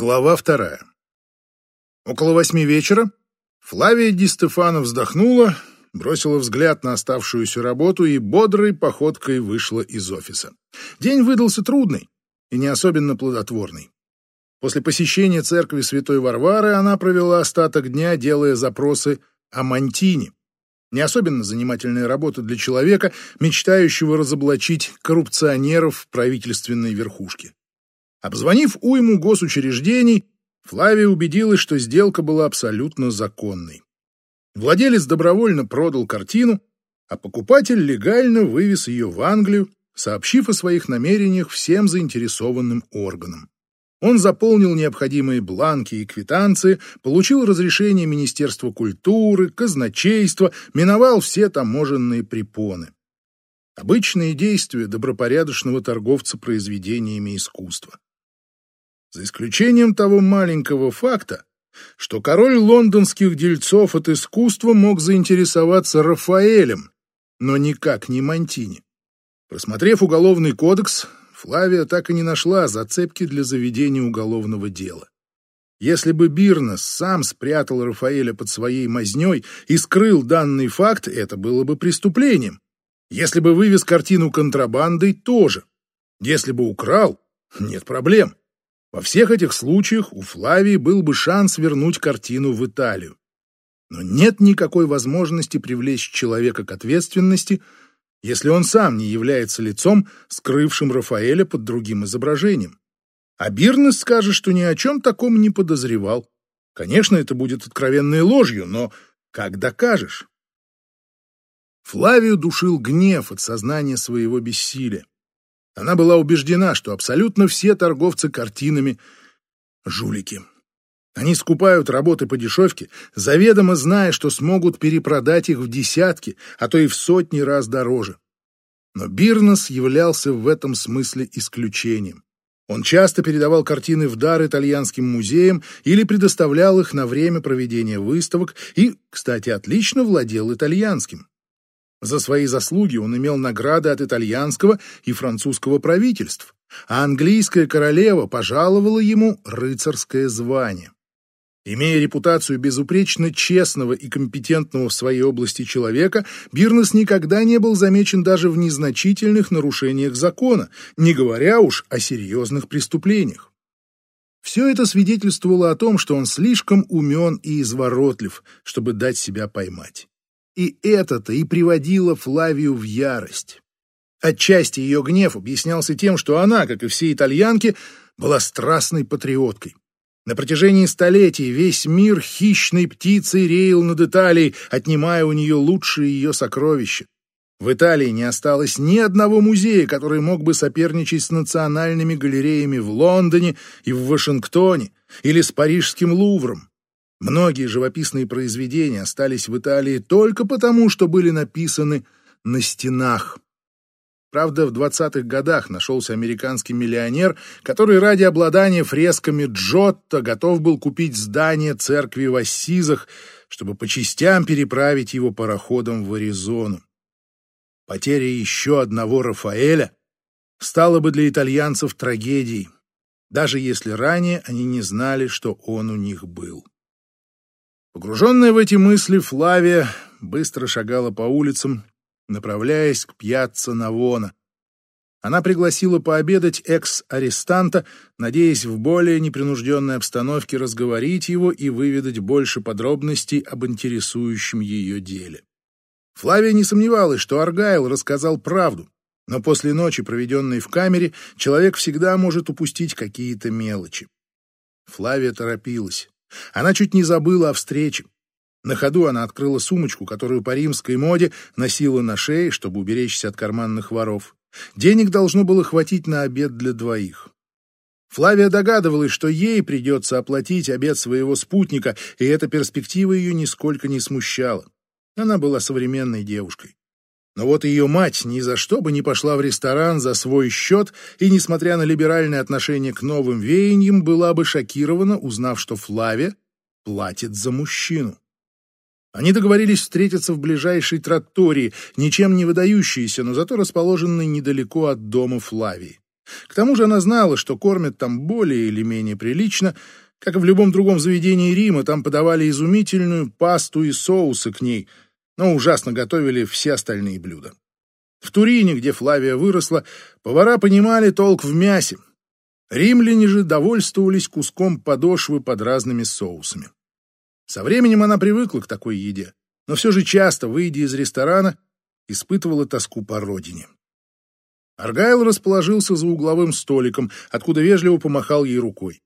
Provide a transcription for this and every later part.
Глава вторая. Около восьми вечера Флавия Ди Стефано вздохнула, бросила взгляд на оставшуюся работу и бодрой походкой вышла из офиса. День выдался трудный и не особенно плодотворный. После посещения церкви Святой Варвары она провела остаток дня, делая запросы о Мантине. Не особенно занимательная работа для человека, мечтающего разоблачить коррупционеров в правительственной верхушке. Обзвонив уйму госучреждений, Флавия убедилась, что сделка была абсолютно законной. Владелец добровольно продал картину, а покупатель легально вывез ее в Англию, сообщив о своих намерениях всем заинтересованным органам. Он заполнил необходимые бланки и квитанции, получил разрешение Министерства культуры, казначейства, миновал все таможенные препоны. Обычные действия добропорядочного торговца произведениями искусства. За исключением того маленького факта, что король лондонских дельцов от искусства мог заинтересоваться Рафаэлем, но никак не Монтини. Просмотрев уголовный кодекс, Флавия так и не нашла зацепки для заведения уголовного дела. Если бы Бирнес сам спрятал Рафаэля под своей мазнёй и скрыл данный факт, это было бы преступлением. Если бы вывез картину контрабандой, тоже. Если бы украл, нет проблем. Во всех этих случаях у Флавии был бы шанс вернуть картину в Италию. Но нет никакой возможности привлечь человека к ответственности, если он сам не является лицом, скрывшим Рафаэля под другим изображением. А Бирнес скажет, что ни о чем таком не подозревал. Конечно, это будет откровенной ложью, но как докажешь? Флавию душил гнев от сознания своего бессилия. Она была убеждена, что абсолютно все торговцы картинами — жулики. Они скупают работы по дешевке, заведомо зная, что смогут перепродать их в десятки, а то и в сотни раз дороже. Но Бирнес являлся в этом смысле исключением. Он часто передавал картины в дар итальянским музеям или предоставлял их на время проведения выставок и, кстати, отлично владел итальянским. За свои заслуги он имел награды от итальянского и французского правительств, а английская королева пожаловала ему рыцарское звание. Имея репутацию безупречно честного и компетентного в своей области человека, Бирнес никогда не был замечен даже в незначительных нарушениях закона, не говоря уж о серьезных преступлениях. Все это свидетельствовало о том, что он слишком умен и изворотлив, чтобы дать себя поймать. И это-то и приводило Флавию в ярость. Отчасти ее гнев объяснялся тем, что она, как и все итальянки, была страстной патриоткой. На протяжении столетий весь мир хищной птицей реял над Италией, отнимая у нее лучшие ее сокровища. В Италии не осталось ни одного музея, который мог бы соперничать с национальными галереями в Лондоне и в Вашингтоне или с парижским Лувром. Многие живописные произведения остались в Италии только потому, что были написаны на стенах. Правда, в 20-х годах нашелся американский миллионер, который ради обладания фресками Джотто готов был купить здание церкви в Ассизах, чтобы по частям переправить его пароходом в Аризону. Потеря еще одного Рафаэля стала бы для итальянцев трагедией, даже если ранее они не знали, что он у них был. Погруженная в эти мысли, Флавия быстро шагала по улицам, направляясь к пьяцца Навона. Она пригласила пообедать экс-арестанта, надеясь в более непринужденной обстановке разговорить его и выведать больше подробностей об интересующем ее деле. Флавия не сомневалась, что Аргайл рассказал правду, но после ночи, проведенной в камере, человек всегда может упустить какие-то мелочи. Флавия торопилась. Она чуть не забыла о встрече. На ходу она открыла сумочку, которую по римской моде носила на шее, чтобы уберечься от карманных воров. Денег должно было хватить на обед для двоих. Флавия догадывалась, что ей придется оплатить обед своего спутника, и эта перспектива ее нисколько не смущала. Она была современной девушкой. Но вот ее мать ни за что бы не пошла в ресторан за свой счет и, несмотря на либеральное отношение к новым веяниям, была бы шокирована, узнав, что Флавия платит за мужчину. Они договорились встретиться в ближайшей тротории, ничем не выдающейся, но зато расположенной недалеко от дома Флавии. К тому же она знала, что кормят там более или менее прилично, как и в любом другом заведении Рима, там подавали изумительную пасту и соусы к ней, но ужасно готовили все остальные блюда. В Турине, где Флавия выросла, повара понимали толк в мясе. Римляне же довольствовались куском подошвы под разными соусами. Со временем она привыкла к такой еде, но все же часто, выйдя из ресторана, испытывала тоску по родине. Аргайл расположился за угловым столиком, откуда вежливо помахал ей рукой.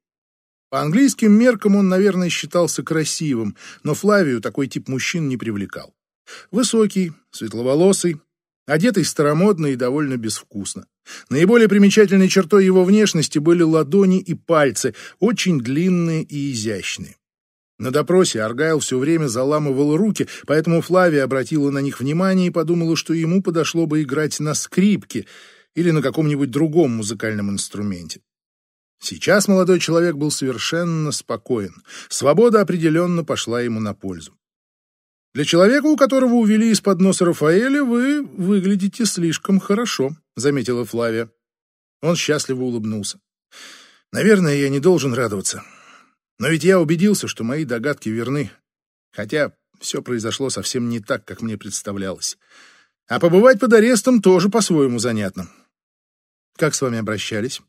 По английским меркам он, наверное, считался красивым, но Флавию такой тип мужчин не привлекал. Высокий, светловолосый, одетый старомодно и довольно безвкусно. Наиболее примечательной чертой его внешности были ладони и пальцы, очень длинные и изящные. На допросе Аргайл все время заламывал руки, поэтому Флавия обратила на них внимание и подумала, что ему подошло бы играть на скрипке или на каком-нибудь другом музыкальном инструменте. Сейчас молодой человек был совершенно спокоен. Свобода определенно пошла ему на пользу. Для человека, у которого увели из-под носа Рафаэля, вы выглядите слишком хорошо, заметила Флавия. Он счастливо улыбнулся. Наверное, я не должен радоваться. Но ведь я убедился, что мои догадки верны. Хотя все произошло совсем не так, как мне представлялось. А побывать под арестом тоже по-своему занятно. Как с вами обращались?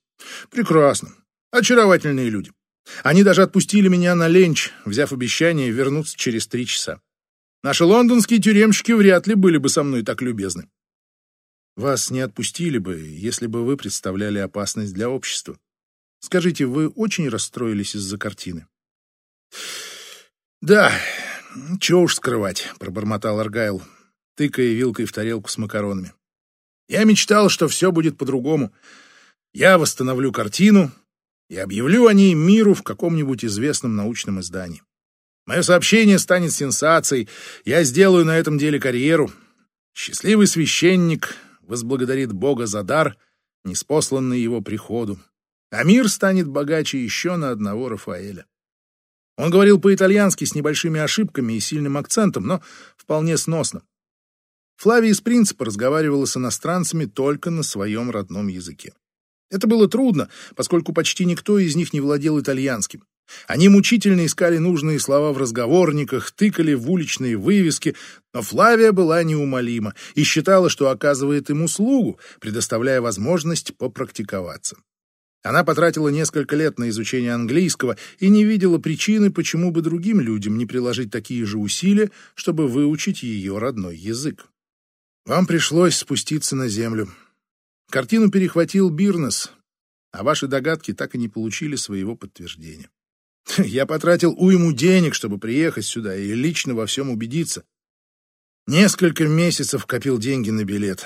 Прекрасно. Очаровательные люди. Они даже отпустили меня на ленч, взяв обещание вернуться через три часа. Наши лондонские тюремщики вряд ли были бы со мной так любезны. Вас не отпустили бы, если бы вы представляли опасность для общества. Скажите, вы очень расстроились из-за картины? Да, чего уж скрывать, пробормотал Аргайл, тыкая вилкой в тарелку с макаронами. Я мечтал, что все будет по-другому. Я восстановлю картину и объявлю о ней миру в каком-нибудь известном научном издании. Мое сообщение станет сенсацией. Я сделаю на этом деле карьеру. Счастливый священник возблагодарит Бога за дар, неспосланный его приходу. А мир станет богаче еще на одного Рафаэля. Он говорил по-итальянски с небольшими ошибками и сильным акцентом, но вполне сносно. Флавия из принципа разговаривала с иностранцами только на своем родном языке. Это было трудно, поскольку почти никто из них не владел итальянским. Они мучительно искали нужные слова в разговорниках, тыкали в уличные вывески, но Флавия была неумолима и считала, что оказывает им услугу, предоставляя возможность попрактиковаться. Она потратила несколько лет на изучение английского и не видела причины, почему бы другим людям не приложить такие же усилия, чтобы выучить ее родной язык. Вам пришлось спуститься на землю. Картину перехватил Бирнес, а ваши догадки так и не получили своего подтверждения. Я потратил уйму денег, чтобы приехать сюда и лично во всем убедиться. Несколько месяцев копил деньги на билет.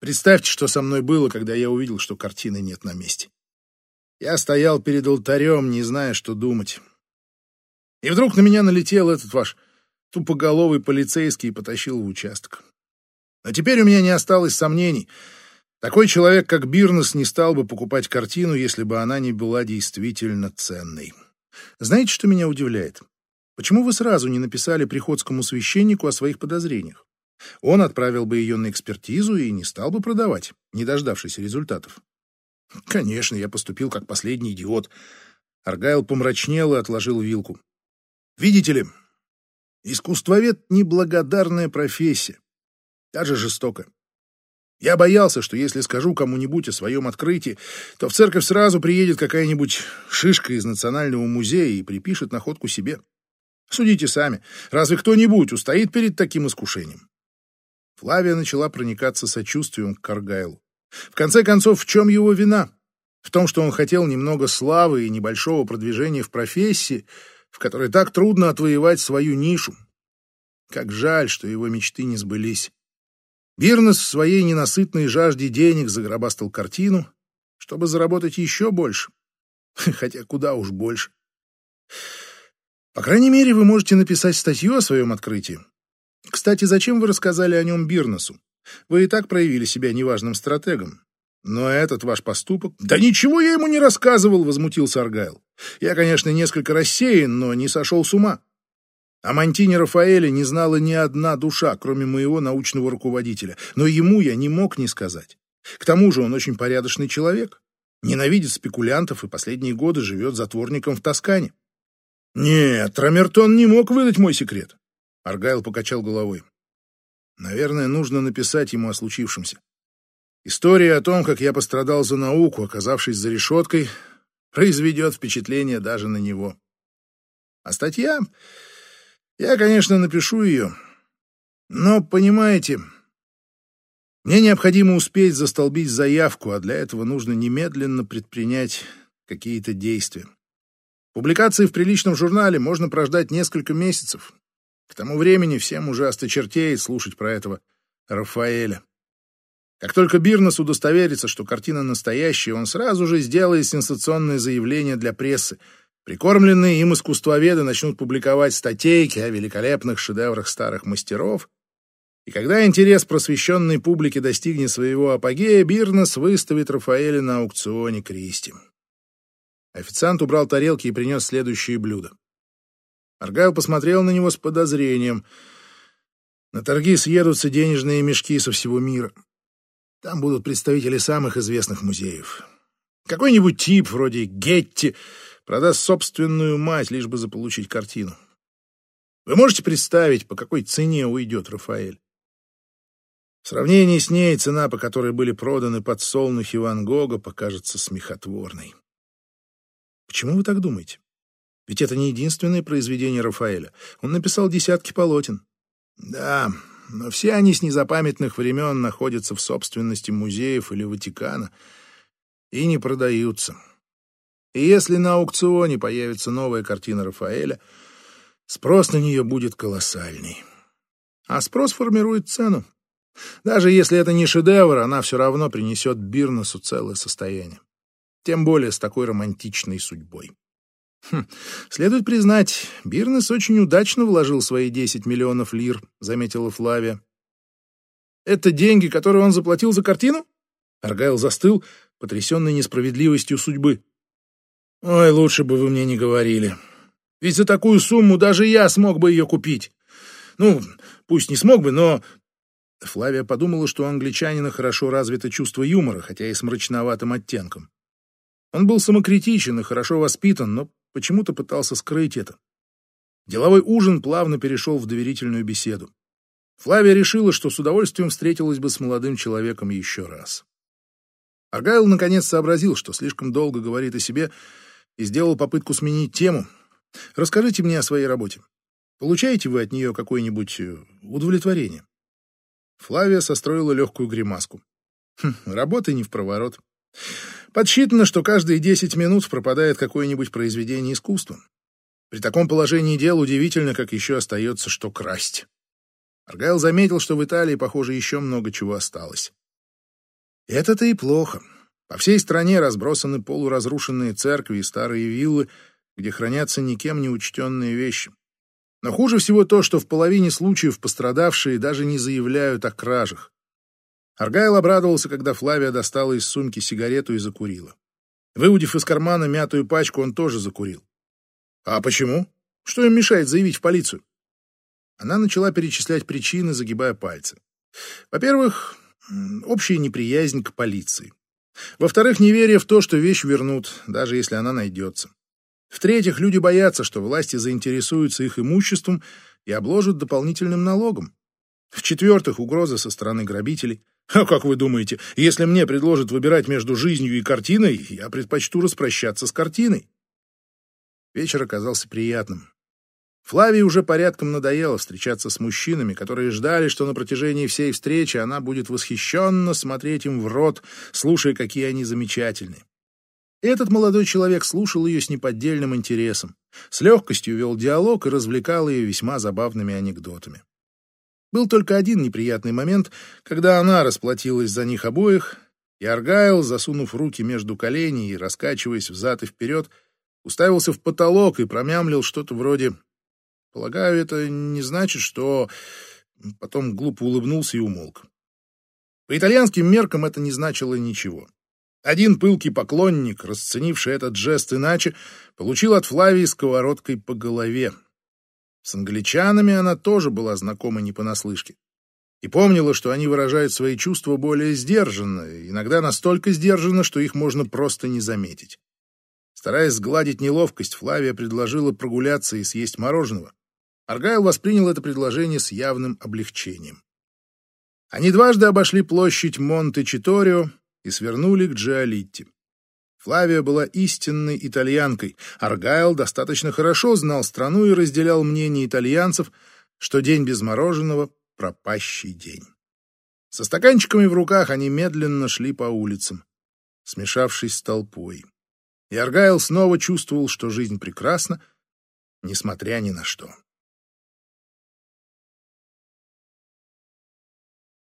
Представьте, что со мной было, когда я увидел, что картины нет на месте. Я стоял перед алтарем, не зная, что думать. И вдруг на меня налетел этот ваш тупоголовый полицейский и потащил в участок. Но теперь у меня не осталось сомнений. Такой человек, как Бирнес, не стал бы покупать картину, если бы она не была действительно ценной. Знаете, что меня удивляет? Почему вы сразу не написали приходскому священнику о своих подозрениях? Он отправил бы ее на экспертизу и не стал бы продавать, не дождавшись результатов. Конечно, я поступил как последний идиот. Аргайл помрачнел и отложил вилку. Видите ли, искусствовед — неблагодарная профессия, даже жестокая. Я боялся, что если скажу кому-нибудь о своем открытии, то в церковь сразу приедет какая-нибудь шишка из Национального музея и припишет находку себе. Судите сами, разве кто-нибудь устоит перед таким искушением? Флавия начала проникаться сочувствием к Каргайлу. В конце концов, в чем его вина? В том, что он хотел немного славы и небольшого продвижения в профессии, в которой так трудно отвоевать свою нишу. Как жаль, что его мечты не сбылись. Бирнес в своей ненасытной жажде денег загробастал картину, чтобы заработать еще больше. Хотя куда уж больше. По крайней мере, вы можете написать статью о своем открытии. Кстати, зачем вы рассказали о нем Бирнесу? Вы и так проявили себя неважным стратегом. Но этот ваш поступок... Да ничего я ему не рассказывал, возмутился Аргайл. Я, конечно, несколько рассеян, но не сошел с ума. О Мантине Рафаэле не знала ни одна душа, кроме моего научного руководителя, но ему я не мог не сказать. К тому же он очень порядочный человек, ненавидит спекулянтов и последние годы живет затворником в Тоскане. Нет, Рамертон не мог выдать мой секрет. Аргайл покачал головой. Наверное, нужно написать ему о случившемся. История о том, как я пострадал за науку, оказавшись за решеткой, произведет впечатление даже на него. А статья... Я, конечно, напишу ее, но, понимаете, мне необходимо успеть застолбить заявку, а для этого нужно немедленно предпринять какие-то действия. Публикации в приличном журнале можно прождать несколько месяцев. К тому времени всем уже осточертеет слушать про этого Рафаэля. Как только Бирнес удостоверится, что картина настоящая, он сразу же сделает сенсационное заявление для прессы. Прикормленные им искусствоведы начнут публиковать статейки о великолепных шедеврах старых мастеров, и когда интерес просвещенной публики достигнет своего апогея, Бирнес выставит Рафаэля на аукционе Кристи. Официант убрал тарелки и принес следующее блюдо. Аргайл посмотрел на него с подозрением. На торги съедутся денежные мешки со всего мира. Там будут представители самых известных музеев. Какой-нибудь тип вроде Гетти продаст собственную мать, лишь бы заполучить картину. Вы можете представить, по какой цене уйдет Рафаэль? В сравнении с ней цена, по которой были проданы подсолнухи Ван Гога, покажется смехотворной. Почему вы так думаете? Ведь это не единственное произведение Рафаэля. Он написал десятки полотен. Да, но все они с незапамятных времен находятся в собственности музеев или Ватикана и не продаются. И если на аукционе появится новая картина Рафаэля, спрос на нее будет колоссальный. А спрос формирует цену. Даже если это не шедевр, она все равно принесет Бирнесу целое состояние. Тем более с такой романтичной судьбой. Хм, следует признать, Бирнес очень удачно вложил свои 10 миллионов лир, заметила Флавия. Это деньги, которые он заплатил за картину? Аргайл застыл, потрясенный несправедливостью судьбы. Ой, лучше бы вы мне не говорили. Ведь за такую сумму даже я смог бы ее купить. Ну, пусть не смог бы, но... Флавия подумала, что у англичанина хорошо развито чувство юмора, хотя и с мрачноватым оттенком. Он был самокритичен и хорошо воспитан, но почему-то пытался скрыть это. Деловой ужин плавно перешел в доверительную беседу. Флавия решила, что с удовольствием встретилась бы с молодым человеком еще раз. Аргайл наконец сообразил, что слишком долго говорит о себе, и сделал попытку сменить тему. «Расскажите мне о своей работе. Получаете вы от нее какое-нибудь э, удовлетворение?» Флавия состроила легкую гримаску. «Хм, работы не в проворот. Подсчитано, что каждые десять минут пропадает какое-нибудь произведение искусства. При таком положении дел удивительно, как еще остается что красть. Аргайл заметил, что в Италии, похоже, еще много чего осталось. Это-то и плохо. По всей стране разбросаны полуразрушенные церкви и старые виллы, где хранятся никем не учтенные вещи. Но хуже всего то, что в половине случаев пострадавшие даже не заявляют о кражах. Аргайл обрадовался, когда Флавия достала из сумки сигарету и закурила. Выудив из кармана мятую пачку, он тоже закурил. А почему? Что им мешает заявить в полицию? Она начала перечислять причины, загибая пальцы. Во-первых, общая неприязнь к полиции. Во-вторых, неверие в то, что вещь вернут, даже если она найдется. В-третьих, люди боятся, что власти заинтересуются их имуществом и обложат дополнительным налогом. В-четвертых, угроза со стороны грабителей. А как вы думаете, если мне предложат выбирать между жизнью и картиной, я предпочту распрощаться с картиной? Вечер оказался приятным. Флавии уже порядком надоело встречаться с мужчинами, которые ждали, что на протяжении всей встречи она будет восхищенно смотреть им в рот, слушая, какие они замечательные. Этот молодой человек слушал ее с неподдельным интересом, с легкостью вел диалог и развлекал ее весьма забавными анекдотами. Был только один неприятный момент, когда она расплатилась за них обоих, и Аргайл, засунув руки между коленей и раскачиваясь взад и вперед, уставился в потолок и промямлил что-то вроде «Полагаю, это не значит, что...» Потом глупо улыбнулся и умолк. По итальянским меркам это не значило ничего. Один пылкий поклонник, расценивший этот жест иначе, получил от Флавии сковородкой по голове. С англичанами она тоже была знакома не понаслышке. и помнила, что они выражают свои чувства более сдержанно, иногда настолько сдержанно, что их можно просто не заметить. Стараясь сгладить неловкость, Флавия предложила прогуляться и съесть мороженого. Аргайл воспринял это предложение с явным облегчением. Они дважды обошли площадь Монте-Читорио и свернули к Джиолитти. Флавия была истинной итальянкой. Аргайл достаточно хорошо знал страну и разделял мнение итальянцев, что день без мороженого — пропащий день. Со стаканчиками в руках они медленно шли по улицам, смешавшись с толпой. И Аргайл снова чувствовал, что жизнь прекрасна, несмотря ни на что.